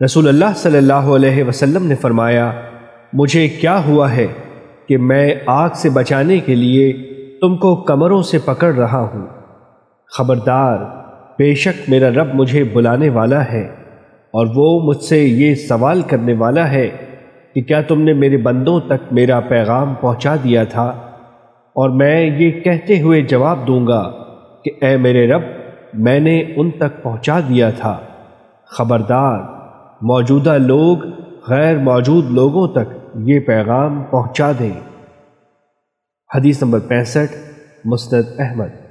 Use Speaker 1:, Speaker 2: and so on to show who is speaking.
Speaker 1: رسول اللہ صلی اللہ علیہ وسلم نے فرمایا، مجھے کیا ہوا ہے کہ میں آگ سے بچانے کے لیے تم کو کمروں سے پکڑ رہا ہوں؟ خبردار، بے شک میرا رب مجھے بلانے والا ہے، اور وہ مجھ سے یہ سوال کرنے والا ہے کہ کیا تم نے میرے بندوں تک میرا پیغام پہنچا دیا تھا؟ اور میں یہ کہتے ہوئے جواب دوں گا کہ اے میرے رب، میں نے ان تک پہنچا دیا تھا۔ خبردار موجودہ لوگ غیر موجود لوگوں تک یہ پیغام پہنچا دیں۔ حدیث نمبر پینسٹھ مستد احمد۔